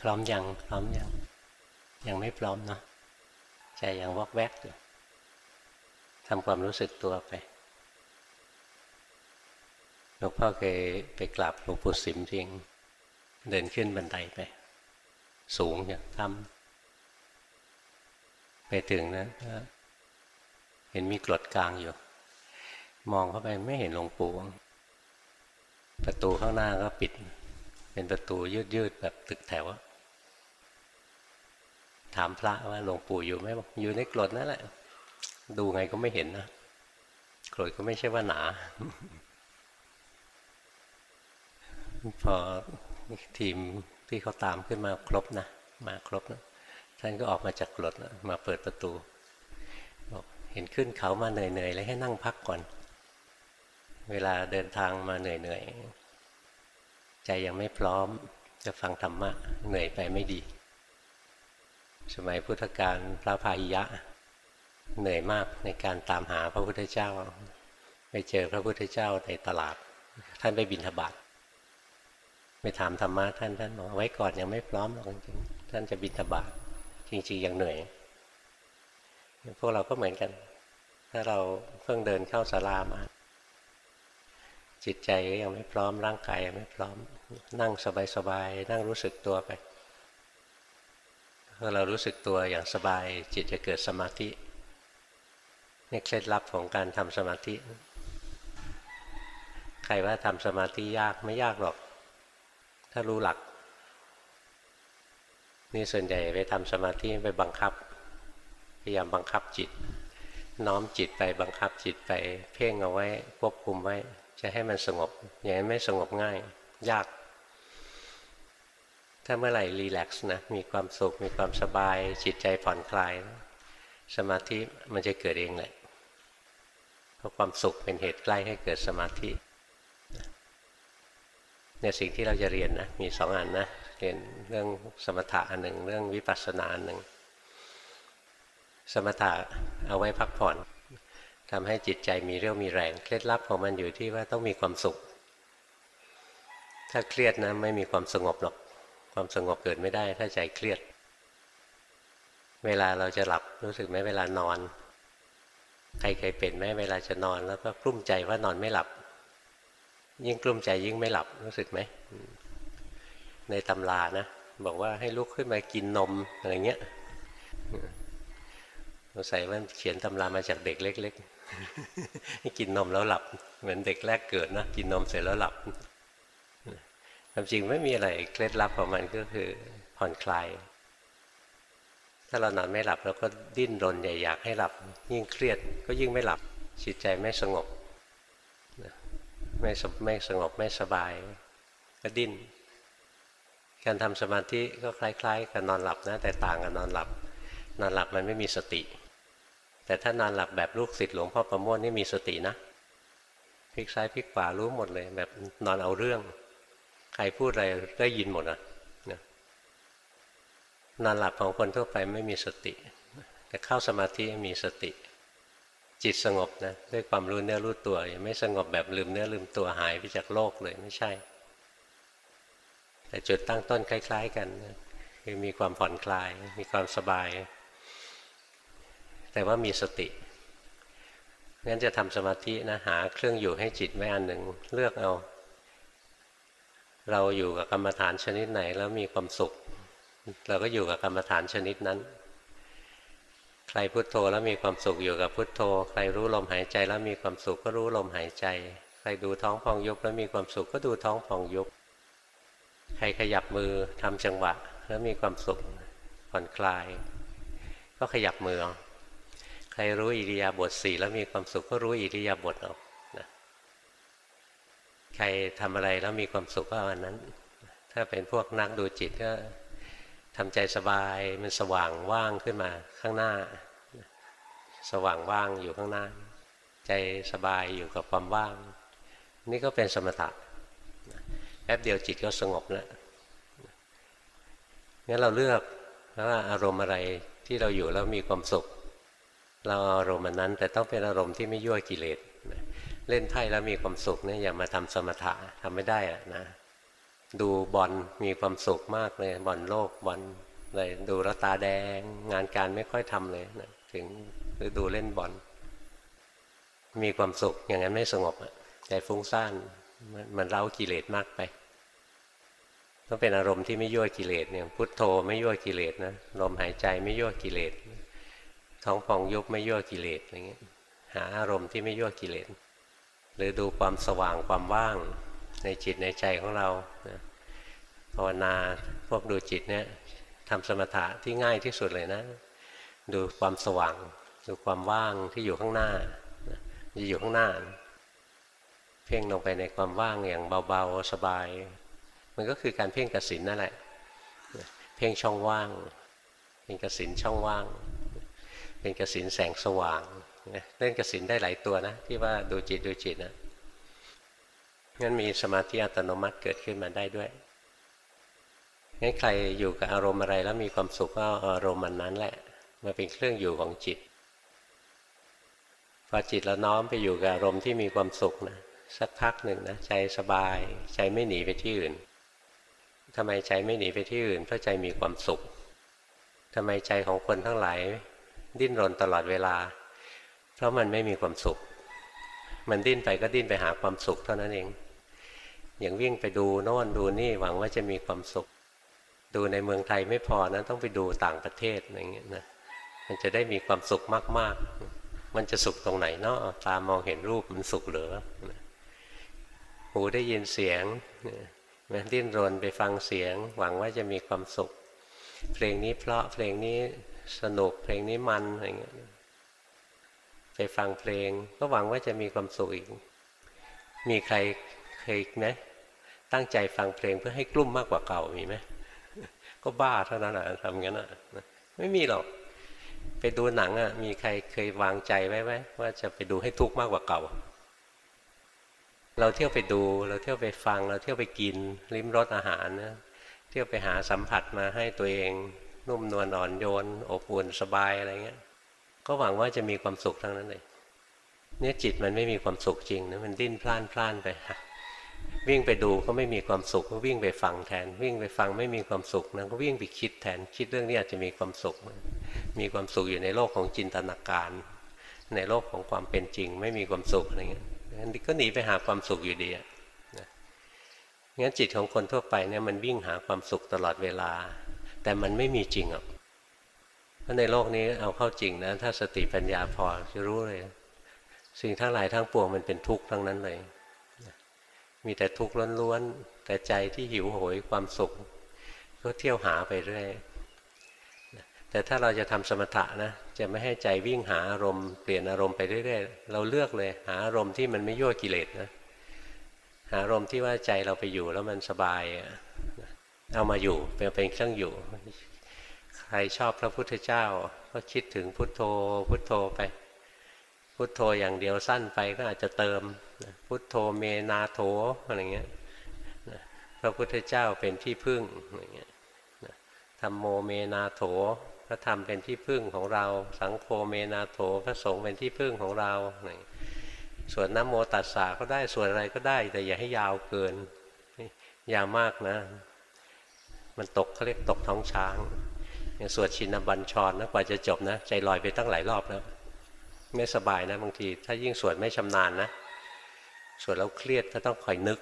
พร้อมยังพร้อมยังยังไม่พร้อมเนาะใจยังวอกแวกอยู่ทำความรู้สึกตัวไปหลวงพ่อเคยไปกราบหลวงปู่สิมจริง เดินขึ้นบันไดไป สูงอย่างทำไปถึงนะเห็นมีกรดกลางอยู่ มองเข้าไปไม่เห็นหลวงปู่ประตูข้างหน้าก็ปิด เป็นประตูยืดๆแบบตึกแถว ถามพระว่าหลวงปู่อยู่ไหมบอกอยู่ในกรดนั่นแหละ ดูไงก็ไม่เห็นนะกรดก็ไม่ใช่ว่าหนา พอทีมที่เขาตามขึ้นมาครบนะมาครบนะท่านก็ออกมาจากกรดนะมาเปิดประตูบอกเห็นขึ้นเขามาเหนื่อยๆแล้วให้นั่งพักก่อน เวลาเดินทางมาเหนื่อยๆใจยังไม่พร้อมจะฟังธรรมะเหนื่อยไปไม่ดี สมัยพุทธกาลพระพาหิยะ เหนื่อยมากในการตามหาพระพุทธเจ้า ไปเจอพระพุทธเจ้าในตลาด ท่านไปบิณฑบาตไปถามธรรมะท่านท่านบอกไว้ก่อนยังไม่พร้อมหรอกจริงท่านจะบิณฑบาตจริงๆยังเหนื่อยพวกเราก็เหมือนกัน ถ้าเราเพิ่งเดินเข้าศาลามา จิตใจก็ยังไม่พร้อมร่างกายยังไม่พร้อม นั่งสบายๆนั่งรู้สึกตัวไป พอเรารู้สึกตัวอย่างสบายจิตจะเกิดสมาธินี่เคล็ดลับของการทำสมาธิ ใครว่าทำสมาธิยากไม่ยากหรอก ถ้ารู้หลัก นี่ส่วนใหญ่ไปทำสมาธิไปบังคับ พยายามบังคับจิต น้อมจิตไปบังคับจิตไป เพ่งเอาไว้ควบคุมไว้ จะให้มันสงบ อย่างนั้ไม่สงบง่าย ยาก ถ้าเมื่อไหร่รีแลกซ์นะมีความสุขมีความสบาย จิตใจผ่อนคลายสมาธิมันจะเกิดเองแหละเพราะความสุขเป็นเหตุใกล้ให้เกิดสมาธิเนี่ยสิ่งที่เราจะเรียนนะมีสองอันนะเรียนเรื่องสมถะอันหนึ่งเรื่องวิปัสสนาอันหนึ่งสมถะเอาไว้พักผ่อนทำให้จิตใจมีเรี่ยวมีแรง เคล็ดลับของมันอยู่ที่ว่าต้องมีความสุข ถ้าเครียดนะไม่มีความสงบหรอก ความสงบเกิดไม่ได้ ถ้าใจเครียด เวลาเราจะหลับรู้สึกไหมเวลานอน ใครเคยเป็นไหมเวลาจะนอนแล้วก็กลุ้มใจว่านอนไม่หลับ ยิ่งกลุ้มใจยิ่งไม่หลับรู้สึกไหมในตำรานะบอกว่าให้ลุกขึ้นมากินนมอะไรเงี้ยสงสัยว่าเขียนตำรามาจากเด็กเล็กๆให้กินนมแล้วหลับ เหมือนเด็กแรกเกิดนะกินนมเสร็จแล้วหลับ ความจริงไม่มีอะไรเคล็ดลับของมันก็คือผ่อนคลาย ถ้าเรานอนไม่หลับเราก็ดิ้นรนใหญ่อยากให้หลับ ยิ่งเครียดก็ยิ่งไม่หลับจิตใจไม่สงบไม่ไม่สงบไม่สบาย ก็ดิ้นการทำสมาธิก็คล้ายๆกับนอนหลับนะแต่ต่างกับนอนหลับ นอนหลับมันไม่มีสติ แต่ถ้านอนหลับแบบลูกศิษย์หลวงพ่อประโมทนี่มีสตินะพลิกซ้ายพลิกขวารู้หมดเลย แบบนอนเอาเรื่อง ใครพูดอะไรได้ยินหมดอะนอนหลับของคนทั่วไปไม่มีสติ แต่เข้าสมาธิมีสติ จิตสงบนะด้วยความรู้เนื้อรู้ตัวยังไม่สงบแบบลืมเนื้อลืมตัวหายไปจากโลกเลยไม่ใช่ แต่จุดตั้งต้นคล้าย ๆ กันคือมีความผ่อนคลาย มีความสบาย แต่ว่ามีสติงั้นจะทำสมาธินะหาเครื่องอยู่ให้จิตไว้อันหนึ่งเลือกเอา เราอยู่กับกรรมฐานชนิดไหนแล้วมีความสุข เราก็อยู่กับกรรมฐานชนิดนั้น ใครพุโทโธแล้วมีความสุขอยู่กับพุทโธ ใครรู้ลมหายใจแล้วมีความสุขก็รู้ลมหายใจ ใครดูท้องพองยุบแล้วมีความสุขก็ดูท้องพองยุบ ใครขยับมือทำจังหวะแล้วมีความสุขผ่อนคลาย ก็ขยับมือเอใครรู้อิริยาบถสี่แล้วมีความสุขก็รู้อิริยาบถเอา ใครทำอะไรแล้วมีความสุขก็อันนั้น ถ้าเป็นพวกนักดูจิตก็ทำใจสบายมันสว่างว่างขึ้นมาข้างหน้า สว่างว่างอยู่ข้างหน้า ใจสบายอยู่กับความว่าง นี่ก็เป็นสมถะแป๊บเดียวจิตก็สงบแล้วงั้นเราเลือกว่าอารมณ์อะไรที่เราอยู่แล้วมีความสุข เราอารมณ์นั้น แต่ต้องเป็นอารมณ์ที่ไม่ยั่วกิเลส เล่นไพ่แล้วมีความสุขเนี่ยอย่ามาทำสมถะทำไม่ได้อะนะดูบอลมีความสุขมากเลยบอลโลกบอลเลยดูแล้วตาแดง งานการไม่ค่อยทำเลยนะถึงหรือดูเล่นบอลมีความสุขอย่างนั้นไม่สงบใจฟุ้งซ่านมันเล้ากิเลสมากไปต้องเป็นอารมณ์ที่ไม่ยั่วกิเลสเนี่ยพุทโธไม่ยั่วกิเลสนะลมหายใจไม่ยั่วกิเลสท้องพองยุบไม่ยั่วกิเลสอะไรเงี้ยหาอารมณ์ที่ไม่ยั่วกิเลส หรือดูความสว่างความว่างในจิตในใจของเราภาวนาพวกดูจิตเนี่ยทำสมถะที่ง่ายที่สุดเลยนะ ดูความสว่าง ดูความว่างที่อยู่ข้างหน้าจะอยู่ข้างหน้า เพ่งลงไปในความว่างอย่างเบาๆสบาย มันก็คือการเพ่งกสินนั่นแหละ เพ่งช่องว่าง เป็นกสินช่องว่าง เป็นกสินแสงสว่าง เล่นกสินได้หลายตัวนะ ที่ว่าดูจิตดูจิตนะงั้นมีสมาธิอัตโนมัติเกิดขึ้นมาได้ด้วยงั้นใครอยู่กับอารมณ์อะไรแล้วมีความสุขก็อารมณ์มันนั้นแหละมาเป็นเครื่องอยู่ของจิต พอจิตเราน้อมไปอยู่กับอารมณ์ที่มีความสุขนะสักพักหนึ่งนะใจสบาย ใจไม่หนีไปที่อื่นทำไมใจไม่หนีไปที่อื่นเพราะใจมีความสุขทำไมใจของคนทั้งหลายดิ้นรนตลอดเวลา เพราะมันไม่มีความสุข มันดิ้นไปก็ดิ้นไปหาความสุขเท่านั้นเอง อย่างวิ่งไปดูโน่นดูนี่หวังว่าจะมีความสุข ดูในเมืองไทยไม่พอนะต้องไปดูต่างประเทศอะไรเงี้ยนะมันจะได้มีความสุขมาก ๆ มันจะสุขตรงไหนเนาะตามองเห็นรูปมันสุขเหรือหูได้ยินเสียงมันดิ้นรนไปฟังเสียง หวังว่าจะมีความสุข เพลงนี้เพราะเพลงนี้สนุกเพลงนี้มันอะไรเงี้ย ไปฟังเพลง ก็หวังว่าจะมีความสุขอีก มีใครเคยไหมตั้งใจฟังเพลงเพื่อให้กลุ่มมากกว่าเก่ามีไหมก็บ้าเท่านั้นแหละทำงั้นอะไม่มีหรอก ไปดูหนังอะ มีใครเคยวางใจไว้ไหมว่าจะไปดูให้ทุกข์มากกว่าเก่า เราเที่ยวไปดู เราเที่ยวไปฟัง เราเที่ยวไปกิน ลิ้มรสอาหารนะเที่ยวไปหาสัมผัสมาให้ตัวเอง นุ่มนวลอ่อนโยนอบอุ่นสบายอะไรเงี้ย ก็หวังว่าจะมีความสุขทั้งนั้นเลยเนี่ยจิตมันไม่มีความสุขจริงนะมันดิ้นพล่านพล่านไปวิ่งไปดูก็ไม่มีความสุขก็วิ่งไปฟังแทน วิ่งไปฟังไม่มีความสุขนะก็วิ่งไปคิดแทนคิดเรื่องนี้อาจจะมีความสุข มีความสุขอยู่ในโลกของจินตนาการ ในโลกของความเป็นจริง ไม่มีความสุขอะไรเงี้ยงั้นก็หนีไปหาความสุขอยู่ดีอะงั้นจิตของคนทั่วไปเนี่ยมันวิ่งหาความสุขตลอดเวลา แต่มันไม่มีจริงอะ ราะในโลกนี้เอาเข้าจริงนะ ถ้าสติปัญญาพอจะรู้เลย สิ่งทั้งหลายทั้งปวงมันเป็นทุกข์ทั้งนั้นเลย มีแต่ทุกข์ล้วนๆ แต่ใจที่หิวโหยความสุข ก็เที่ยวหาไปเรื่อยแต่ถ้าเราจะทำสมถะนะจะไม่ให้ใจวิ่งหาอารมณ์เปลี่ยนอารมณ์ไปเรื่อยๆ เราเลือกเลย หาอารมณ์ที่มันไม่ยั่วกิเลสนะหาอารมณ์ที่ว่าใจเราไปอยู่แล้วมันสบายเอามาอยู่เป็นเครื่องอยู่ ใครชอบพระพุทธเจ้า ก็คิดถึงพุทโธ พุทโธไป พุทโธอย่างเดียวสั้นไปก็อาจจะเติม พุทโธเมนาโถอะไรเงี้ยพระพุทธเจ้าเป็นที่พึ่งอะไรเงี้ยธรรมโมเมนาโถพระธรรมเป็นที่พึ่งของเรา สังโฆเมนาโถพระสงฆ์เป็นที่พึ่งของเราส่วนน้ำโมตัสสะก็ได้ส่วนอะไรก็ได้ แต่อย่าให้ยาวเกินยาวมากนะ มันตกเขาเรียกตกท้องช้าง อย่างสวดชินบัญชรนะกว่าจะจบนะ ใจลอยไปตั้งหลายรอบแล้วไม่สบายนะบางที ถ้ายิ่งสวดไม่ชำนาญนะสวดแล้วเครียดก็ต้องคอยนึก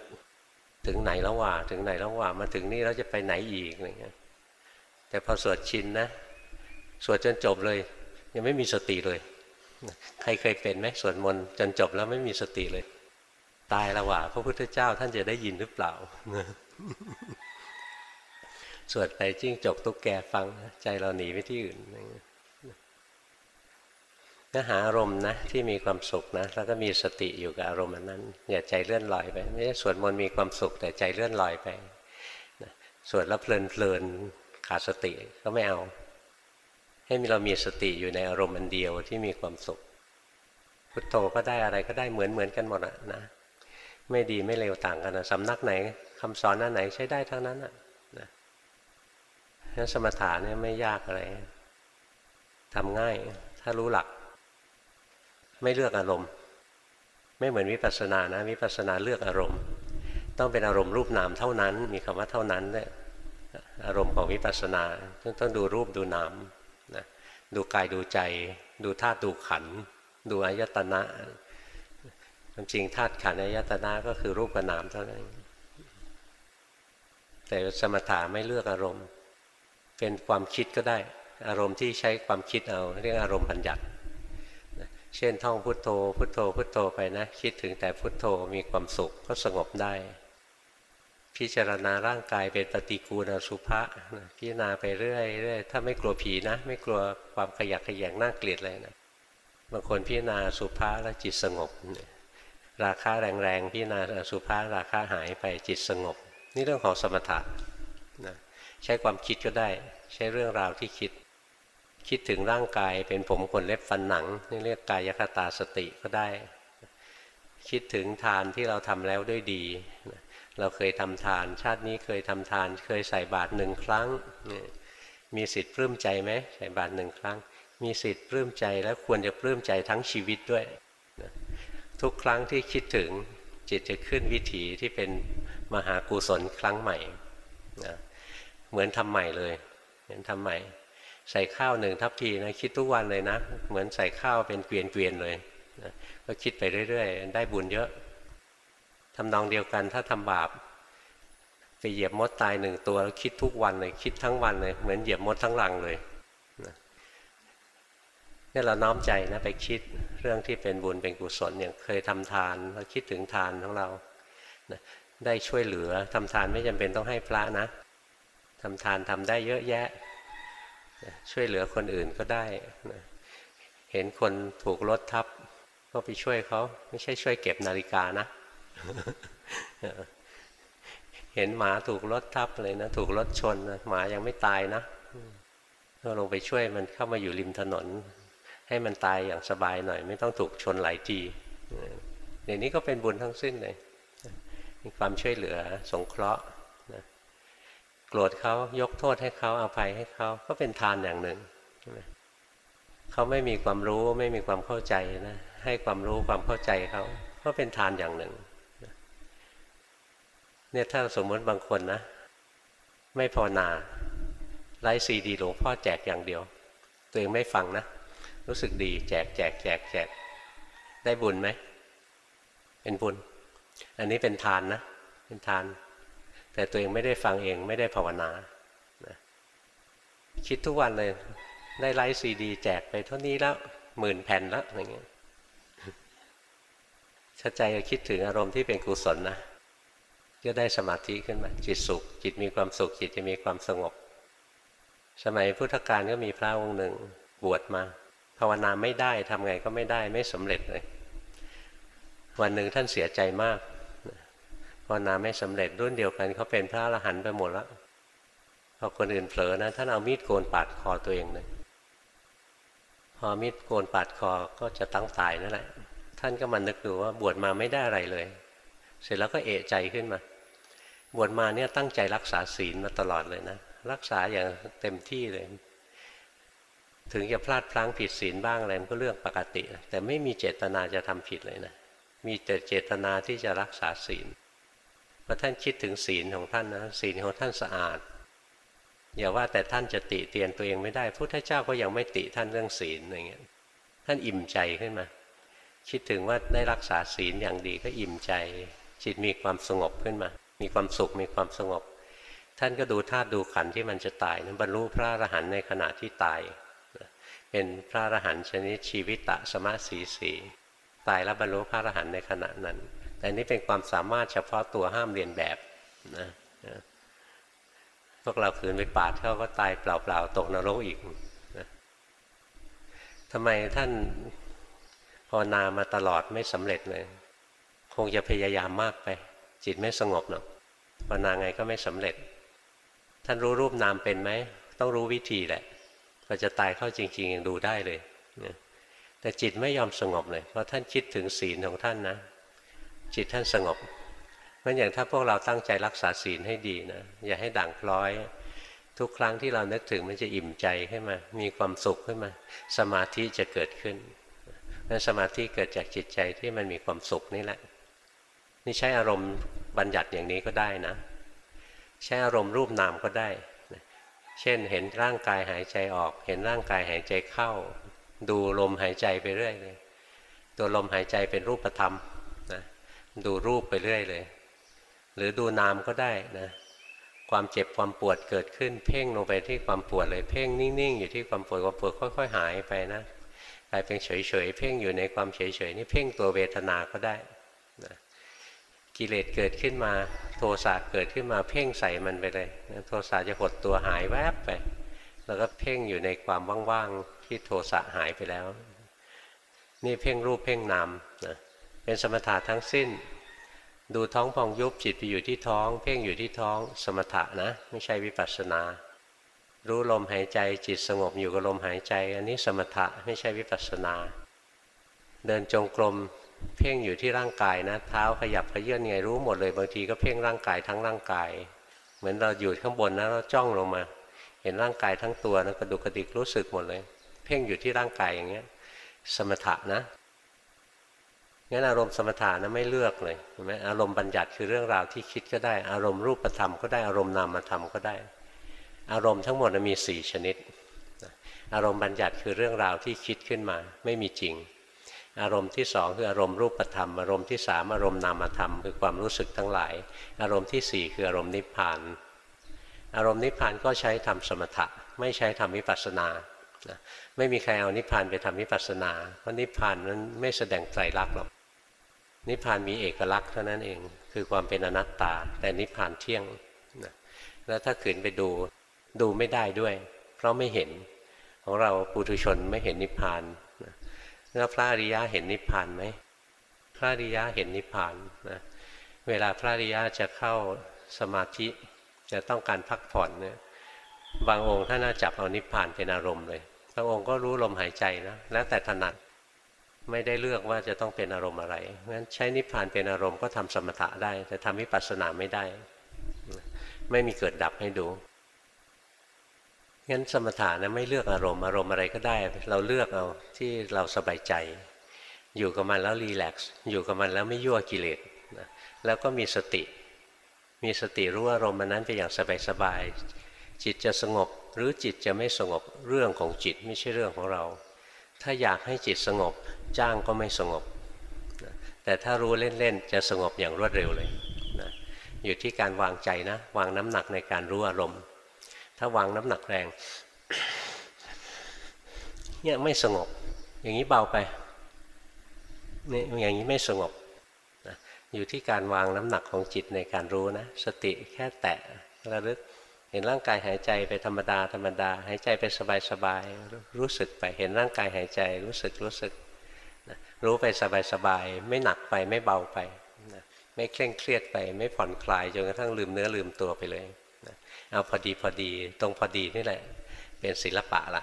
ถึงไหนแล้วว่า ถึงไหนแล้วว่ามาถึงนี่เราจะไปไหนอีกอะไรเงี้ยแต่พอสวดชินนะสวดจนจบเลย ยังไม่มีสติเลย ใครเคยเป็นไหมสวดมนต์จนจบแล้วไม่มีสติเลย ตายแล้วว่า พระพุทธเจ้าท่านจะได้ยินหรือเปล่า สวดไปจิ้งจกตุ๊กแกฟังใจเราหนีไปที่อื่นก็หาอารมณ์นะที่มีความสุขนะแล้วก็มีสติอยู่กับอารมณ์นั้น อย่าใจเลื่อนลอยไปไม่ใช่สวดมนต์มีความสุขแต่ใจเลื่อนลอยไปสวดแล้วเพลินเพลินขาดสติก็ไม่เอา ให้เรามีสติอยู่ในอารมณ์อันเดียวที่มีความสุข พุทโธก็ได้อะไรก็ได้เหมือนเหมือนกันหมดอะนะไม่ดีไม่เลวต่างกันนะสำนักไหนคำสอนนั้นไหนใช้ได้ทั้งนั้นอะ นะนั้นสมถะเนี่ยไม่ยากอะไรทำง่าย ถ้ารู้หลัก ไม่เลือกอารมณ์ ไม่เหมือนวิปัสสนานะวิปัสสนาเลือกอารมณ์ ต้องเป็นอารมณ์รูปนามเท่านั้น มีคำว่าเท่านั้นเนี่ยอารมณ์ของวิปัสสนาต้องต้องดูรูปดูนามนะดูกายดูใจ ดูธาตุดูขันธ์ดูอายตนะความจริงธาตุขันธ์อายตนะก็คือรูปกับนามเท่านั้น แต่สมถะไม่เลือกอารมณ์ เป็นความคิดก็ได้ อารมณ์ที่ใช้ความคิดเอา เรียกอารมณ์บัญญัติเช่นท่องพุทโธ พุทโธ พุทโธไปนะ คิดถึงแต่พุทโธมีความสุขก็สงบได้ พิจารณาร่างกายเป็นปฏิกูลสุภะพิจารณาไปเรื่อยเรื่อยถ้าไม่กลัวผีนะ ไม่กลัวความขยักขยงน่าเกลียดเลยนะบางคนพิจารณาสุภาแล้วจิตสงบ ราคาแรงๆพิจารณาสุภาราคาหายไปจิตสงบ นี่เรื่องของสมถะนะ ใช้ความคิดก็ได้ ใช้เรื่องราวที่คิด คิดถึงร่างกายเป็นผมขนเล็บฟันหนังนี่เรียกกายคตาสติก็ได้ คิดถึงทานที่เราทำแล้วด้วยดี เราเคยทำทาน ชาตินี้เคยทำทาน เคยใส่บาตรหนึ่งครั้ง มีสิทธิ์ปลื้มใจไหมใส่บาตรหนึ่งครั้ง มีสิทธิ์ปลื้มใจและควรจะปลื้มใจทั้งชีวิตด้วยทุกครั้งที่คิดถึงจิตจะขึ้นวิถีที่เป็นมหากุศลครั้งใหม่นะ เหมือนทำใหม่เลยเหมือนทำใหม่ ใส่ข้าวหนึ่งทัพพีนะคิดทุกวันเลยนะ เหมือนใส่ข้าวเป็นเกวียนเกวียนเลยนะก็คิดไปเรื่อยๆ ได้บุญเยอะทำนองเดียวกันถ้าทำบาปไปเหยียบมดตายหนึ่งตัวแล้วคิดทุกวันเลย คิดทั้งวันเลย เหมือนเหยียบมดทั้งรังเลยนี่เราน้อมใจนะไปคิดเรื่องที่เป็นบุญเป็นกุศลอย่างเคยทำทานเราคิดถึงทานของเราได้ช่วยเหลือทำทานไม่จำเป็นต้องให้พระนะ ทำทานทำได้เยอะแยะ ช่วยเหลือคนอื่นก็ได้เห็นคนถูกรถทับ ก็ไปช่วยเขาไม่ใช่ช่วยเก็บนาฬิกานะเห็นหมาถูกรถทับเลยนะถูกรถชนนะหมายังไม่ตายนะก็ลงไปช่วยมันเข้ามาอยู่ริมถนน ให้มันตายอย่างสบายหน่อย ไม่ต้องถูกชนหลายทีเดี๋ยวนี้ก็เป็นบุญทั้งสิ้นเลยมีความช่วยเหลือสงเคราะห์ รธเขายกโทษให้เขาอาภัยให้เขาก็เป็นทานอย่างหนึ่งเขาไม่มีความรู้ไม่มีความเข้าใจนะให้ความรู้ความเข้าใจเขาก็เป็นทานอย่างหนึ่งเนี่ยถ้าสมมติบางคนนะ ไม่พอนาไลฟ์ซีดีหลวงพ่อแจกอย่างเดียว ตัวเองไม่ฟังนะ รู้สึกดีแจกแจกแจกแจกได้บุญไหมเป็นบุญ อันนี้เป็นทานนะ เป็นทาน แต่ตัวเองไม่ได้ฟังเองไม่ได้ภาวนาคิดทุกวันเลย ได้ไลฟ์ซีดี แจกไปเท่านี้แล้วหมื่นแผ่นแล้วอะไรเงี้ยถ้าใจคิดถึงอารมณ์ที่เป็นกุศลนะก็ได้สมาธิขึ้นมา จิตสุข จิตมีความสุข จิตจะมีความสงบ สมัยพุทธกาลก็มีพระองค์หนึ่งบวชมา ภาวนาไม่ได้ทำไงก็ไม่ได้ไม่สำเร็จเลย วันหนึ่งท่านเสียใจมาก ภาวนาไม่สำเร็จรุ่นเดียวกันเขาเป็นพระอรหันต์ไปหมดแล้วพอคนอื่นเผลอนะท่านเอามีดโกนปาดคอตัวเองเลยพอมีดโกนปาดคอก็จะตั้งตายนั่นแหละท่านก็มานึกดูว่าบวชมาไม่ได้อะไรเลย เสร็จแล้วก็เอะใจขึ้นมา บวชมาเนี่ยตั้งใจรักษาศีลมาตลอดเลยนะรักษาอย่างเต็มที่เลย ถึงจะพลาดพลั้งผิดศีลบ้างอะไรมันก็เรื่องปกติ แต่ไม่มีเจตนาจะทำผิดเลยนะมีแต่เจตนาที่จะรักษาศีล พอท่านคิดถึงศีลของท่านนะศีลของท่านสะอาด อย่าว่าแต่ท่านจะติเตียนตัวเองไม่ได้พุทธเจ้าก็ยังไม่ติท่านเรื่องศีลอะไรเงี้ยท่านอิ่มใจขึ้นมา คิดถึงว่าได้รักษาศีลอย่างดีก็อิ่มใจ จิตมีความสงบขึ้นมา มีความสุขมีความสงบ ท่านก็ดูธาตุดูขันที่มันจะตายนั้นบรรลุพระอรหันต์ในขณะที่ตาย เป็นพระอรหันต์ชนิดชีวิตตะสมาสีสีตายแล้วบรรลุพระอรหันต์ในขณะนั้น แต่นี้เป็นความสามารถเฉพาะตัวห้ามเรียนแบบนะพวกเราคืนไปปาดเขาก็ตายเปล่าๆตกนรกอีกนะทำไมท่านภาวนามาตลอดไม่สำเร็จเลย คงจะพยายามมากไป จิตไม่สงบหรอกภาวนาไงก็ไม่สำเร็จ ท่านรู้รูปนามเป็นไหม ต้องรู้วิธีแหละพอจะตายเข้าจริงๆยังดูได้เลยแต่จิตไม่ยอมสงบเลย เพราะท่านคิดถึงศีลของท่านนะ จิตท่านสงบเพราะอย่างถ้าพวกเราตั้งใจรักษาศีลให้ดีนะอย่าให้ด่างพร้อย ทุกครั้งที่เรานึกถึงมันจะอิ่มใจขึ้นมา มีความสุขขึ้นมา สมาธิจะเกิดขึ้นนั้นสมาธิเกิดจากจิตใจที่มันมีความสุขนี่แหละ นี่ใช้อารมณ์บัญญัติอย่างนี้ก็ได้นะ ใช้อารมณ์รูปนามก็ได้ เช่นเห็นร่างกายหายใจออก เห็นร่างกายหายใจเข้า ดูลมหายใจไปเรื่อยเลย ตัวลมหายใจเป็นรูปธรรม ดูรูปไปเรื่อยเลย หรือดูนามก็ได้นะความเจ็บความปวดเกิดขึ้น เพ่งลงไปที่ความปวดเลยเพ่งนิ่งๆอยู่ที่ความปวดความปวดค่อย ๆ หายไปนะกลายเป็นเฉยๆเพ่งอยู่ในความเฉยๆนี่เพ่งตัวเวทนาก็ได้นะกิเลสเกิดขึ้นมาโทสะเกิดขึ้นมาเพ่งใส่มันไปเลยนะโทสะจะหดตัวหายแวบไป แล้วก็เพ่งอยู่ในความว่างๆที่โทสะหายไปแล้ว นี่เพ่งรูปเพ่งนามนะ เป็นสมถะทั้งสิ้น ดูท้องพองยุบจิตไปอยู่ที่ท้อง เพ่งอยู่ที่ท้องสมถะนะ ไม่ใช่วิปัสสนา รู้ลมหายใจจิตสงบอยู่กับลมหายใจ อันนี้สมถะไม่ใช่วิปัสสนา เดินจงกรมเพ่งอยู่ที่ร่างกายนะ เท้าขยับขยื่นไงรู้หมดเลยบางทีก็เพ่งร่างกายทั้งร่างกาย เหมือนเราอยู่ข้างบนนะเราจ้องลงมา เห็นร่างกายทั้งตัวนะกระดุกกระดิกรู้สึกหมดเลย เพ่งอยู่ที่ร่างกายอย่างเงี้ย สมถะนะ งั้นอารมณ์สมถะนะไม่เลือกเลยเห็นไหมอารมณ์บัญญัติคือเรื่องราวที่คิดก็ได้ อารมณ์รูปธรรมก็ได้อารมณ์นามธรรมก็ได้ อารมณ์ทั้งหมดมีสี่ชนิด อารมณ์บัญญัติคือเรื่องราวที่คิดขึ้นมา ไม่มีจริง อารมณ์ที่สองคืออารมณ์รูปธรรม อารมณ์ที่สามอารมณ์นามธรรม คือความรู้สึกทั้งหลาย อารมณ์ที่สี่คืออารมณ์นิพพาน อารมณ์นิพพานก็ใช้ทำสมถะ ไม่ใช้ทำวิปัสสนาไม่มีใครเอานิพพานไปทำวิปัสสนาเพราะนิพพานนั้นไม่แสดงไตรลักษณ์หรอก นิพพานมีเอกลักษณ์เท่านั้นเอง คือความเป็นอนัตตา แต่นิพพานเที่ยงนะแล้วถ้าขืนไปดูดูไม่ได้ด้วย เพราะไม่เห็นของเราปุถุชนไม่เห็นนิพพานนะแล้วพระอริยะเห็นนิพพานไหมพระอริยะเห็นนิพพานนะเวลาพระอริยะจะเข้าสมาธิจะต้องการพักผ่อนเนี่ยบางองค์ท่านน่าจับเอานิพพานเป็นอารมณ์เลยบางองค์ก็รู้ลมหายใจนะแล้วแต่ถนัด ไม่ได้เลือกว่าจะต้องเป็นอารมณ์อะไรงั้นใช้นิพพานเป็นอารมณ์ก็ทำสมถะได้ แต่ทำวิปัสสนาไม่ได้ ไม่มีเกิดดับให้ดูงั้นสมถะนะไม่เลือกอารมณ์อารมณ์อะไรก็ได้ เราเลือกเอาที่เราสบายใจ อยู่กับมันแล้วรีแลกซ์อยู่กับมันแล้วไม่ยั่วกิเลสแล้วก็มีสติ มีสติรู้อารมณ์มันนั้นไปอย่างสบายๆจิตจะสงบหรือจิตจะไม่สงบเรื่องของจิตไม่ใช่เรื่องของเรา ถ้าอยากให้จิตสงบ จ้างก็ไม่สงบแต่ถ้ารู้เล่นๆจะสงบอย่างรวดเร็วเลยนะอยู่ที่การวางใจนะ วางน้ำหนักในการรู้อารมณ์ ถ้าวางน้ำหนักแรงเนี่ยไม่สงบ อย่างนี้เบาไปนี่อย่างนี้ไม่สงบนะอยู่ที่การวางน้ำหนักของจิตในการรู้นะ สติแค่แตะระลึก ห็นร่างกายหายใจไปธรรมดาธรรมดา หายใจไปสบายๆรู้สึกไปเห็นร่างกายหายใจรู้สึกรู้สึกรู้ไปสบายๆไม่หนักไปไม่เบาไปนะไม่เคร่งเครียดไป ไม่ผ่อนคลายจนกระทั่งลืมเนื้อลืมตัวไปเลยนะเอาพอดีพอดีตรงพอดีนี่แหละ เป็นศิลปะละ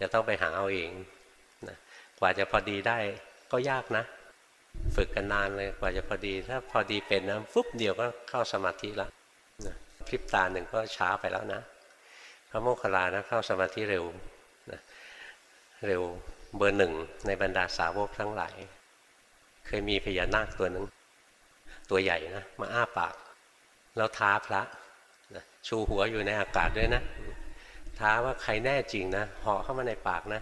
จะต้องไปหาเอาเองนะกว่าจะพอดีได้ก็ยากนะ ฝึกกันนานเลยกว่าจะพอดี ถ้าพอดีเป็นนะฟุบเดียวก็เข้าสมาธิแล้วนะ พริบตาหนึ่งก็ช้าไปแล้วนะพระโมคคัลลานะเข้าสมาธิเร็วนะเร็วเบอร์หนึ่งในบรรดาสาวกทั้งหลาย เคยมีพญานาคตัวหนึ่งตัวใหญ่นะมาอ้าปาก แล้วท้าพระนะชูหัวอยู่ในอากาศด้วยนะ ท้าว่าใครแน่จริงนะห่อเข้ามาในปากนะ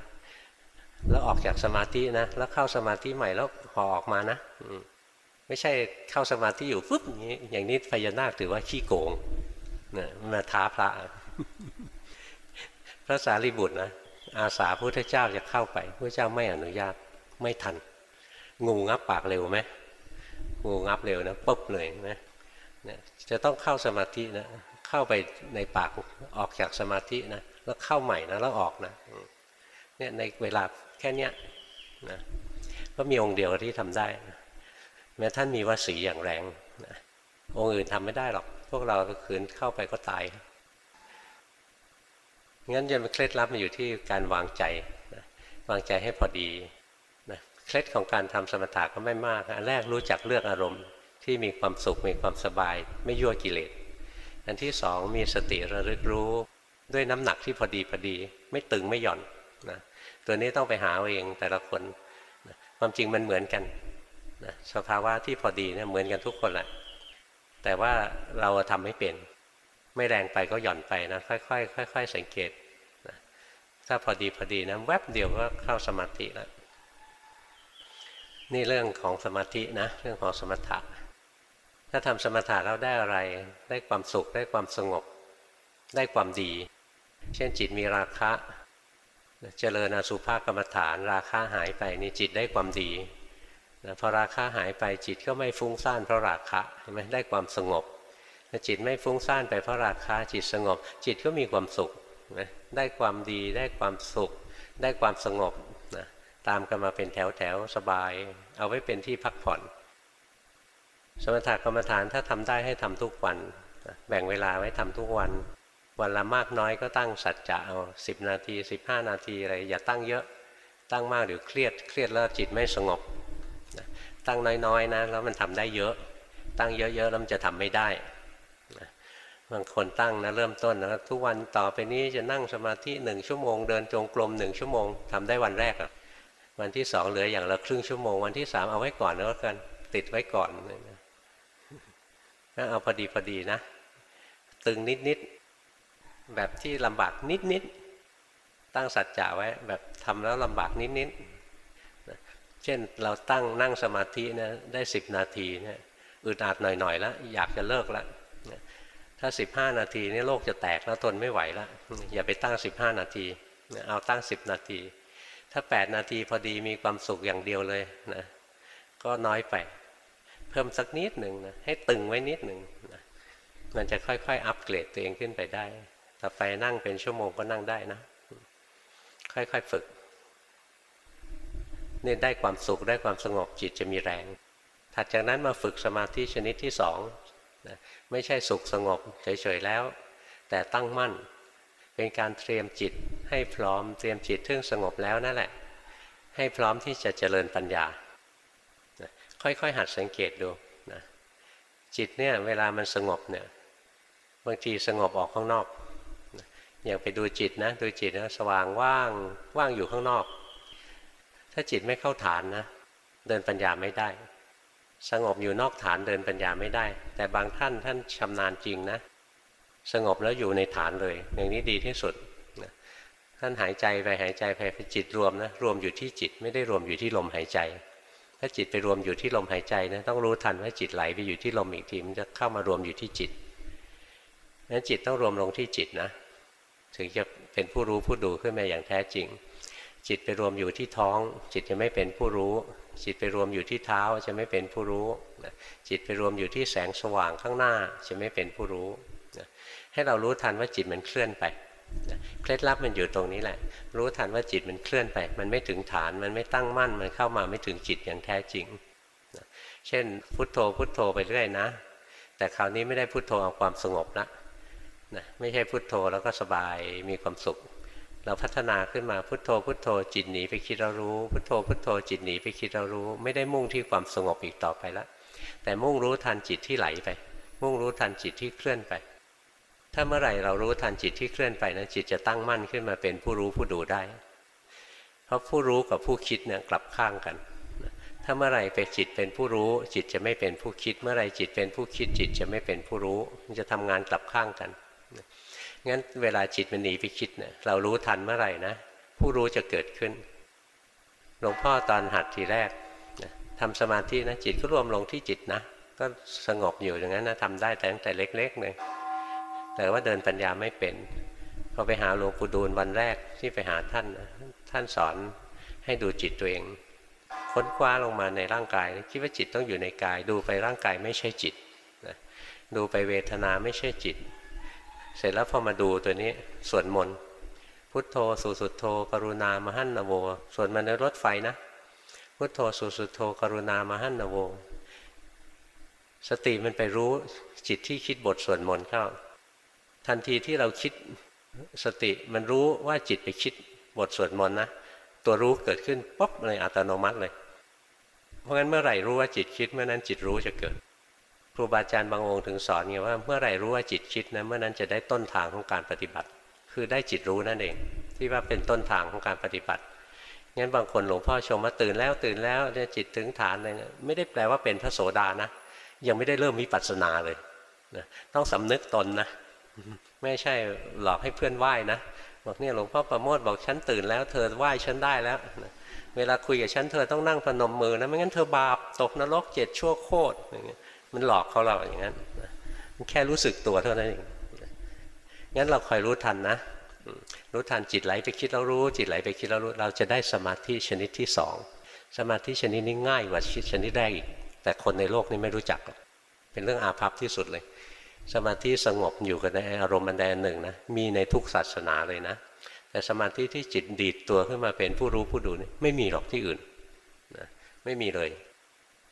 แล้วออกจากสมาธินะ แล้วเข้าสมาธิใหม่แล้วห่อออกมานะไม่ใช่เข้าสมาธิอยู่ปุ๊บอย่างนี้อย่างนี้พญานาคถือว่าขี้โกง นะมาท้าพระ พระสารีบุตรนะอาสาพระเจ้าจะเข้าไปพระเจ้าไม่อนุญาตไม่ทัน งูงับปากเร็วไหมงูงับเร็วนะปุ๊บเลยนะเนี่ยจะต้องเข้าสมาธินะเข้าไปในปากออกจากสมาธินะแล้วเข้าใหม่นะแล้วออกนะเนี่ยในเวลาแค่เนี้ยนะก็มีองค์เดียวที่ทำได้ แม้ท่านมีวสีอย่างแรงนะ องค์อื่นทำไม่ได้หรอก พวกเราขืนเข้าไปก็ตาย งั้นจะเคล็ดลับมาอยู่ที่การวางใจนะวางใจให้พอดีนะเคล็ดของการทำสมถะก็ไม่มาก อันแรกรู้จักเลือกอารมณ์ ที่มีความสุขมีความสบาย ไม่ยั่วกิเลส อันที่สองมีสติระลึกรู้ ด้วยน้ำหนักที่พอดีพอดี ไม่ตึงไม่หย่อนนะตัวนี้ต้องไปหาเองแต่ละคนนะความจริงมันเหมือนกันนะสภาวะที่พอดีเนี่ยเหมือนกันทุกคนแหละ แต่ว่าเราทำไม่เป็น ไม่แรงไปก็หย่อนไปนะค่อยๆค่อยๆสังเกตนะถ้าพอดีพอดีนะแวบเดียวก็เข้าสมาธิแล้วนี่เรื่องของสมาธินะเรื่องของสมถะ ถ้าทำสมถะแล้วได้อะไร ได้ความสุขได้ความสงบ ได้ความดี เช่นจิตมีราคะ เจริญอสุภกรรมฐานราคะหายไปนี่จิตได้ความดี พอราคะหายไปจิตก็ไม่ฟุ้งซ่านเพราะราคะเห็นไหมได้ความสงบจิตไม่ฟุ้งซ่านไปเพราะราคะจิตสงบ จิตก็มีความสุขได้ความดีได้ความสุข ได้ความสงบนะตามกันมาเป็นแถวแถวสบาย เอาไว้เป็นที่พักผ่อน สมถกรรมฐานถ้าทำได้ให้ทำทุกวันแบ่งเวลาไว้ทำทุกวัน วันละมากน้อยก็ตั้งสัจจะเอาสิบนาทีสิบห้านาทีอะไรอย่าตั้งเยอะตั้งมากเดี๋ยวเครียดเครียดแล้วจิตไม่สงบ ตั้งน้อยๆนะแล้วมันทำได้เยอะ ตั้งเยอะๆแล้วมันจะทำไม่ได้บางคนตั้งนะเริ่มต้นนะทุกวันต่อไปนี้จะนั่งสมาธิหนึ่งชั่วโมงเดินจงกรมหนึ่งชั่วโมงทำได้วันแรกอะวันที่สองเหลืออย่างละครึ่งชั่วโมงวันที่สามเอาไว้ก่อนแล้วกันติดไว้ก่อนนะเอาพอดีพอดีนะ ตึงนิดๆแบบที่ลำบากนิดๆตั้งสัจจะไว้แบบทำแล้วลำบากนิดๆ เช่นเราตั้งนั่งสมาธินะได้สิบนาทีเนี่ยอึดอัดหน่อยๆแล้วอยากจะเลิกแล้วถ้าสิบห้านาทีนี่โลกจะแตกแล้วทนไม่ไหวแล้วอย่าไปตั้งสิบห้านาทีเอาตั้งสิบนาที ถ้า 8 นาทีพอดีมีความสุขอย่างเดียวเลยนะก็น้อยไปเพิ่มสักนิดหนึ่งนะให้ตึงไว้นิดหนึ่งนะมันจะค่อยๆ อัปเกรดตัวเองขึ้นไปได้ ต่อไปนั่งเป็นชั่วโมงก็นั่งได้นะ ค่อยๆฝึก นี่ได้ความสุขได้ความสงบจิตจะมีแรง ถัดจากนั้นมาฝึกสมาธิชนิดที่สองนะไม่ใช่สุขสงบเฉยๆแล้ว แต่ตั้งมั่น เป็นการเตรียมจิตให้พร้อมเตรียมจิตทึ่งสงบแล้วนั่นแหละ ให้พร้อมที่จะเจริญปัญญาค่อยๆหัดสังเกตดูนะจิตเนี่ยเวลามันสงบเนี่ยบางทีสงบออกข้างนอกอย่างไปดูจิตนะดูจิตนะสว่างว่างว่างอยู่ข้างนอก ถ้าจิตไม่เข้าฐานนะ เดินปัญญาไม่ได้ สงบอยู่นอกฐานเดินปัญญาไม่ได้ แต่บางท่านท่านชำนาญจริงนะ สงบแล้วอยู่ในฐานเลย อย่างนี้ดีที่สุดท่านหายใจไปหายใจไปจิตรวมนะรวมอยู่ที่จิตไม่ได้รวมอยู่ที่ลมหายใจ ถ้าจิตไปรวมอยู่ที่ลมหายใจนะต้องรู้ทันว่าจิตไหลไปอยู่ที่ลมอีกทีมันจะเข้ามารวมอยู่ที่จิตนั้นจิตต้องรวมลงที่จิตนะ ถึงจะเป็นผู้รู้ผู้ดูขึ้นมาอย่างแท้จริง จิตไปรวมอยู่ที่ท้อง จิตจะไม่เป็นผู้รู้ จิตไปรวมอยู่ที่เท้าจะไม่เป็นผู้รู้ จิตไปรวมอยู่ที่แสงสว่างข้างหน้าจะไม่เป็นผู้รู้ ให้เรารู้ทันว่าจิตมันเคลื่อนไปเคล็ดลับมันอยู่ตรงนี้แหละ รู้ทันว่าจิตมันเคลื่อนไป มันไม่ถึงฐานมันไม่ตั้งมั่นมันเข้ามาไม่ถึงจิตอย่างแท้จริง เช่น พุทโธพุทโธไปเรื่อยนะ แต่คราวนี้ไม่ได้พุทโธเอาความสงบละนะไม่ใช่พุทโธแล้วก็สบายมีความสุข เราพัฒนาขึ้นมาพุทโธพุทโธจิตหนีไปคิดเรารู้ พุทโธพุทโธจิตหนีไปคิดเรารู้ ไม่ได้มุ่งที่ความสงบอีกต่อไปแล้วแต่มุ่งรู้ทันจิตที่ไหลไป มุ่งรู้ทันจิตที่เคลื่อนไป ถ้าเมื่อไหร่เรารู้ทันจิตที่เคลื่อนไปนะจิตจะตั้งมั่นขึ้นมาเป็นผู้รู้ผู้ดูได้ เพราะผู้รู้กับผู้คิดเนี่ยกลับข้างกันถ้าเมื่อไหร่ไปจิตเป็นผู้รู้ จิตจะไม่เป็นผู้คิด เมื่อไหร่จิตเป็นผู้คิดจิตจะไม่เป็นผู้รู้ มันจะทำงานกลับข้างกัน งั้นเวลาจิตมันหนีไปคิดเนี่ยเรารู้ทันเมื่อไหร่นะผู้รู้จะเกิดขึ้น หลวงพ่อตอนหัดทีแรกทำสมาธินะจิตก็รวมลงที่จิตนะ ก็สงบอยู่อย่างนั้นนะทำได้แต่ตั้งแต่เล็กๆเลยแต่ว่าเดินปัญญาไม่เป็นพอไปหาหลวงปู่ดูลวันแรกที่ไปหาท่านท่านสอนให้ดูจิตตัวเอง ค้นคว้าลงมาในร่างกาย คิดว่าจิตต้องอยู่ในกาย ดูไปร่างกายไม่ใช่จิตนะดูไปเวทนาไม่ใช่จิต เสร็จแล้วพอมาดูตัวนี้สวดมนต์พุทโธสุสุโธ กรุณามหันนโวสวดมันในรถไฟนะ พุทโธสุสุโธ กรุณามหันนโวสติมันไปรู้จิตที่คิดบทสวดมนต์เข้า ทันทีที่เราคิดสติมันรู้ว่าจิตไปคิดบทสวดมนต์นะตัวรู้เกิดขึ้นปุ๊บเลยอัตโนมัติเลย เพราะงั้นเมื่อไหร่รู้ว่าจิตคิดเมื่อนั้นจิตรู้จะเกิด ครูบาอาจารย์บางองค์ถึงสอนไงว่าเมื่อไหร่รู้ว่าจิตคิดนะเมื่อนั้นจะได้ต้นทางของการปฏิบัติ คือได้จิตรู้นั่นเอง ที่ว่าเป็นต้นทางของการปฏิบัติงั้นบางคนหลวงพ่อชมว่าตื่นแล้วตื่นแล้วเนี่ยจิตถึงฐานเลยนะไม่ได้แปลว่าเป็นพระโสดานะ ยังไม่ได้เริ่มวิปัสนาเลยนะต้องสำนึกตนนะ ไม่ใช่หลอกให้เพื่อนไหว้นะบอกเนี่ยหลวงพ่อประโมทบอกฉันตื่นแล้วเธอไหว้ฉันได้แล้วนะเวลาคุยกับฉันเธอต้องนั่งพนมมือนะไม่งั้นเธอบาปตกนรกเจ็ดชั่วโคตรอย่างเงี้ย มันหลอกเขาเราอย่างนั้นมันแค่รู้สึกตัวเท่านั้นเองงั้นเราคอยรู้ทันนะรู้ทันจิตไหลไปคิดแล้วรู้ จิตไหลไปคิดแล้วรู้ เราจะได้สมาธิชนิดที่สองสมาธิชนิดนี้ง่ายกว่าชนิดแรกอีกแต่คนในโลกนี้ไม่รู้จัก เป็นเรื่องอาภัพที่สุดเลย สมาธิสงบอยู่กับในอารมณ์อันใดนหนึ่งนะมีในทุกศาสนาเลยนะ แต่สมาธิที่จิตดีดตัวขึ้นมาเป็นผู้รู้ผู้ดูนี่ไม่มีหรอกที่อื่นนะไม่มีเลย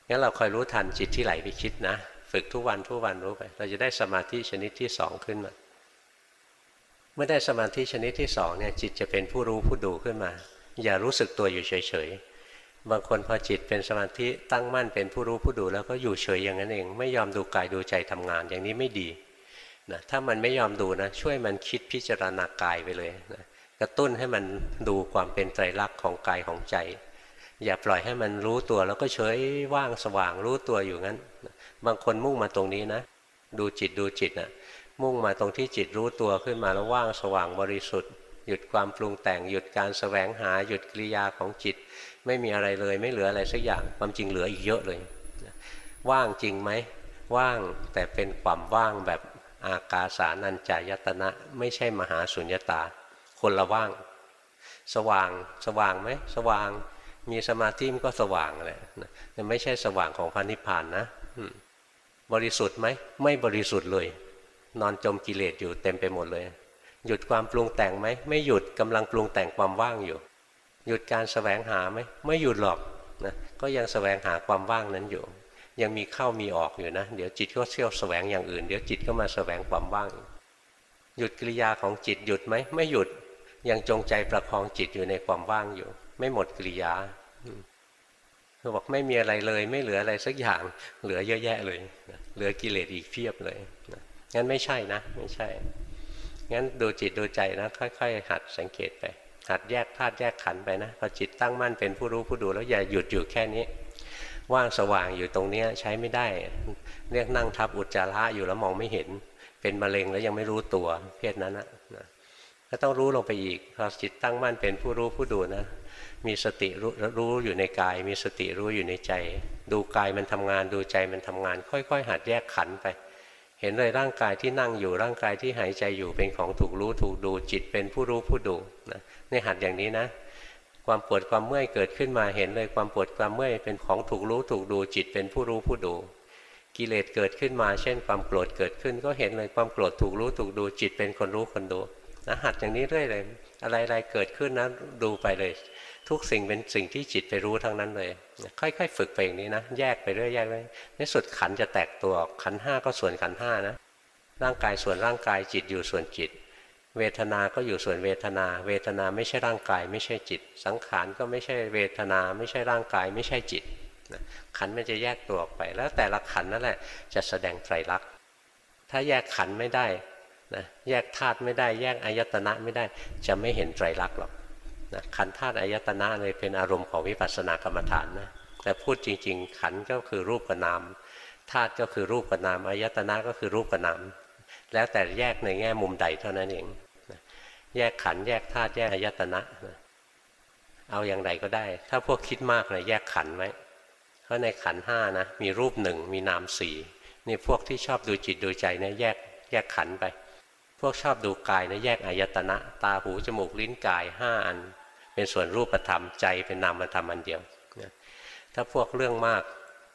งั้นเราคอยรู้ทันจิตที่ไหลไปคิดนะ ฝึกทุกวันทุกวันรู้ไป เราจะได้สมาธิชนิดที่สองขึ้นมา เมื่อได้สมาธิชนิดที่สองเนี่ยจิตจะเป็นผู้รู้ผู้ดูขึ้นมา อย่ารู้สึกตัวอยู่เฉยๆ บางคนพอจิตเป็นสมาธิตั้งมั่นเป็นผู้รู้ผู้ดูแล้วก็อยู่เฉยอย่างนั้นเอง ไม่ยอมดูกายดูใจทำงาน อย่างนี้ไม่ดีนะถ้ามันไม่ยอมดูนะช่วยมันคิดพิจารณากายไปเลยนะกระตุ้นให้มันดูความเป็นไตรลักษณ์ของกายของใจ อย่าปล่อยให้มันรู้ตัวแล้วก็เฉยว่างสว่างรู้ตัวอยู่งั้น บางคนมุ่งมาตรงนี้นะ ดูจิตดูจิตนะมุ่งมาตรงที่จิตรู้ตัวขึ้นมาแล้วว่างสว่างบริสุทธิ์ หยุดความปรุงแต่งหยุดการสแสวงหาหยุดกิริยาของจิต ไม่มีอะไรเลยไม่เหลืออะไรสักอย่างความจริงเหลืออีกเยอะเลย ว่างจริงไหมว่างแต่เป็นความว่างแบบอากาสานัญจายตนะ ไม่ใช่มหาสุญญตา คนละว่าง สว่างสว่างไหมสว่าง มีสมาธิมันก็สว่างแหละแต่ไม่ใช่สว่างของพระนิพพานนะบริสุทธิ์ไหมไม่บริสุทธิ์เลย นอนจมกิเลสอยู่เต็มไปหมดเลย หยุดความปรุงแต่งไหมไม่หยุดกำลังปรุงแต่งความว่างอยู่ หยุดการสแสวงหาไหมไม่หยุดหรอกนะก็ยังสแสวงหาความว่างนั้นอยู่ ยังมีเข้ามีออกอยู่นะ เดี๋ยวจิตก็เชี่ยวแสวงอย่างอื่น เดี๋ยวจิตก็มาแสวงความว่าง หยุดกิริยาของจิตหยุดไหมไม่หยุดยังจงใจประคองจิตอยู่ในความว่างอยู่ ไม่หมดกิริยาเขาบอกไม่มีอะไรเลย ไม่เหลืออะไรสักอย่าง เหลือเยอะแยะเลย เหลือกิเลสอีกเพียบเลยงั้นไม่ใช่นะ ไม่ใช่ งั้นดูจิตดูใจนะ ค่อย ๆ หัดสังเกตไป หัดแยกธาตุแยกขันไปนะพอจิตตั้งมั่นเป็นผู้รู้ผู้ดูแล้วอย่าหยุดอยู่แค่นี้ว่างสว่างอยู่ตรงนี้ใช้ไม่ได้ เรียกนั่งทับอุจจาระอยู่แล้วมองไม่เห็น เป็นมะเร็งแล้วยังไม่รู้ตัวเพศนั้นนะก็ต้องรู้ลงไปอีกพอจิตตั้งมั่นเป็นผู้รู้ผู้ดูนะ มีสติรู้รู้อยู่ในกาย มีสติรู้อยู่ในใจ ดูกายมันทำงานดูใจมันทำงาน ค่อยๆ หัดแยกขันไป เห็นเลยร่างกายที่นั่งอยู่ร่างกายที่หายใจอยู่เป็นของถูกรู้ถูกดูจิตเป็นผู้รู้ผู้ดูนะนี่หัดอย่างนี้นะ ความปวดความเมื่อยเกิดขึ้นมาเห็นเลยความปวดความเมื่อยเป็นของถูกรู้ถูกดูจิตเป็นผู้รู้ผู้ดูกิเลสเกิดขึ้นมา เช่น ความโกรธเกิดขึ้น ก็เห็นเลยความโกรธถูกรู้ถูกดูจิตเป็นคนรู้คนดูนะหัดอย่างนี้เรื่อยเลย อะไรๆเกิดขึ้นนะดูไปเลย ทุกสิ่งเป็นสิ่งที่จิตไปรู้ทั้งนั้นเลย ค่อยๆ ฝึกไปอย่างนี้นะ แยกไปเรื่อยแยกไปในสุดขันจะแตกตัวขันห้าก็ส่วนขันห้านะ ร่างกายส่วนร่างกายจิตอยู่ส่วนจิต เวทนา ก็อยู่ส่วนเวทนา เวทนาไม่ใช่ร่างกาย ไม่ใช่จิต สังขารก็ไม่ใช่เวทนา ไม่ใช่ร่างกาย ไม่ใช่จิต ขันมันจะแยกตัวออกไป แล้วแต่ละขันนั่นแหละจะแสดงไตรลักษณ์ ถ้าแยกขันไม่ได้นะแยกธาตุไม่ได้ แยกอายตนะไม่ได้ จะไม่เห็นไตรลักษณ์หรอก นะขันธาตุอายตนะเลยเป็นอารมณ์ของวิปัสสนากรรมฐานนะแต่พูดจริง ๆ ขันก็คือรูปกับนามธาตุก็คือรูปกับนามอายตนะก็คือรูปกับนามแล้วแต่แยกในแง่มุมใดเท่านั้นเองแยกขันแยกธาตุแยกอายตนะเอาอย่างไรก็ได้ ถ้าพวกคิดมากเลยแยกขันไว้เพราะในขันห้านะมีรูปหนึ่งมีนามสี่นี่พวกที่ชอบดูจิตดูใจเนะแยกแยกขันไป พวกชอบดูกายนะแยกอายตนะ ตาหูจมูกลิ้นกายห้าอัน เป็นส่วนรูปธรรมใจเป็นนามธรรมอันเดียวถ้าพวกเรื่องมาก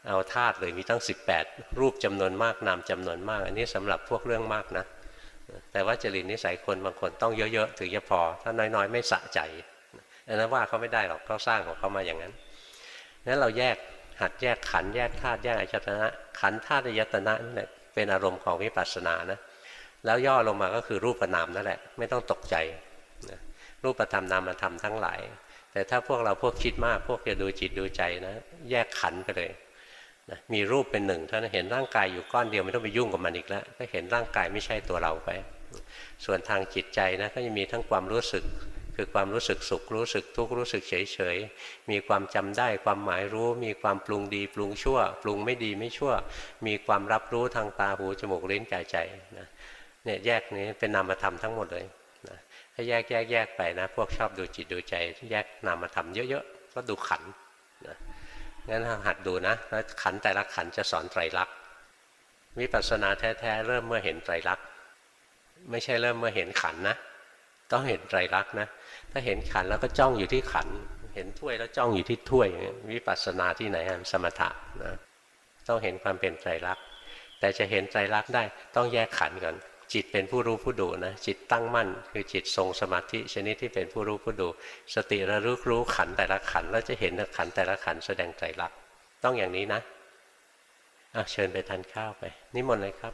เอาธาตุเลยมีตั้ง 18 รูปจำนวนมากนามจำนวนมาก อันนี้สำหรับพวกเรื่องมากนะ แต่ว่าจริตนิสัยคนบางคนต้องเยอะๆถึงจะพอ ถ้าน้อยๆ ไม่สะใจอันนั้นว่าเขาไม่ได้หรอกเขาสร้างของเขามาอย่างนั้นนั้นเราแยกหัดแยกขันแยกธาตุแยกอายตนะ ขันธาตุอายตนะนี่แหละเป็นอารมณ์ของวิปัสสนานะแล้วย่อลงมาก็คือรูปนามนั่นแหละ ไม่ต้องตกใจนะ รูปธรรมนามธรรมทั้งหลาย แต่ถ้าพวกเราพวกคิดมากพวกจะดูจิตดูใจนะ แยกขันไปเลยนะมีรูปเป็นหนึ่งท่านเห็นร่างกายอยู่ก้อนเดียวไม่ต้องไปยุ่งกับมันอีกแล้ว ก็เห็นร่างกายไม่ใช่ตัวเราไป ส่วนทางจิตใจนะก็จะมีทั้งความรู้สึกคือความรู้สึกสุขรู้สึกทุกข์รู้สึกเฉยเฉยมีความจำได้ความหมายรู้ มีความปรุงดีปรุงชั่ว ปรุงไม่ดีไม่ชั่ว มีความรับรู้ทางตาหูจมูกลิ้นกายใจนะเนี่ยแยกนี้เป็นนามธรรมทั้งหมดเลย ถ้าแยกแยกแยกไปนะ พวกชอบดูจิตดูใจ แยกนามธรรมเยอะๆก็ดูขันนะงั้นหัดดูนะแล้วขันแต่ละขันจะสอนไตรลักษณ์วิปัสสนาแท้ๆเริ่มเมื่อเห็นไตรลักษณ์ไม่ใช่เริ่มเมื่อเห็นขันนะ ต้องเห็นไตรลักษณ์นะ ถ้าเห็นขันแล้วก็จ้องอยู่ที่ขัน เห็นถ้วยแล้วจ้องอยู่ที่ถ้วยวิปัสสนาที่ไหนสมถะนะต้องเห็นความเป็นไตรลักษณ์แต่จะเห็นไตรลักษณ์ได้ต้องแยกขันก่อน จิตเป็นผู้รู้ผู้ดูนะจิตตั้งมั่น คือจิตทรงสมาธิชนิดที่เป็นผู้รู้ผู้ดู สติระลึกรู้ขันแต่ละขันแล้วจะเห็นขันแต่ละขันแสดงใจรักต้องอย่างนี้นะะเชิญไปทานข้าวไป นิมนต์เลยครับ